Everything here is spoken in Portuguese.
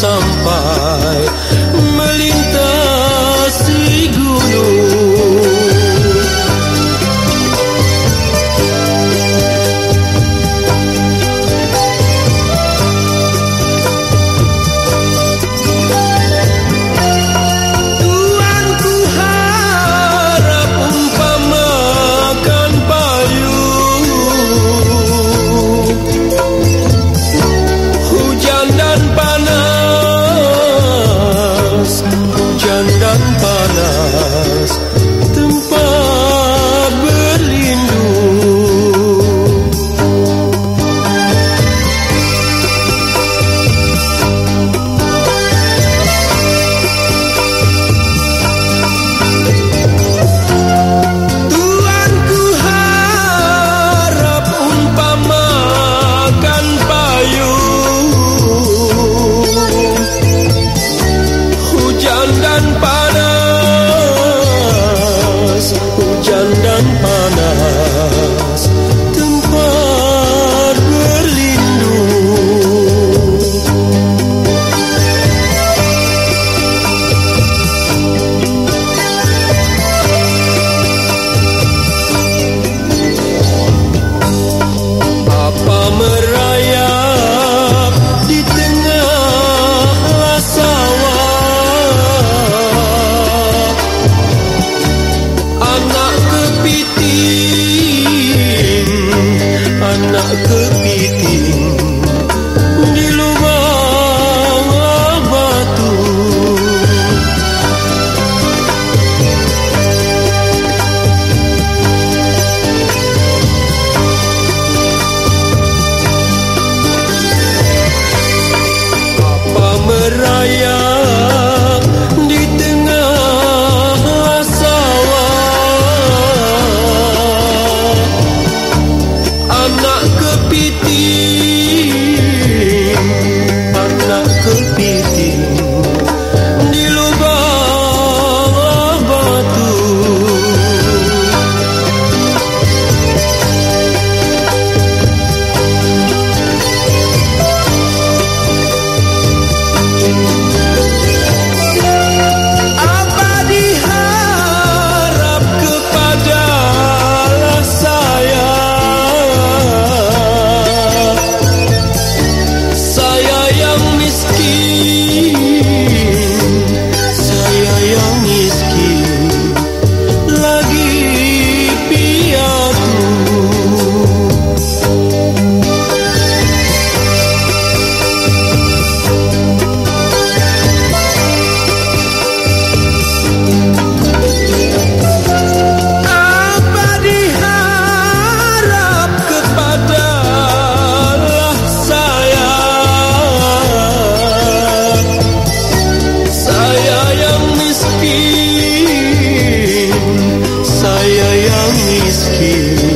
sampa and I'm cool. Música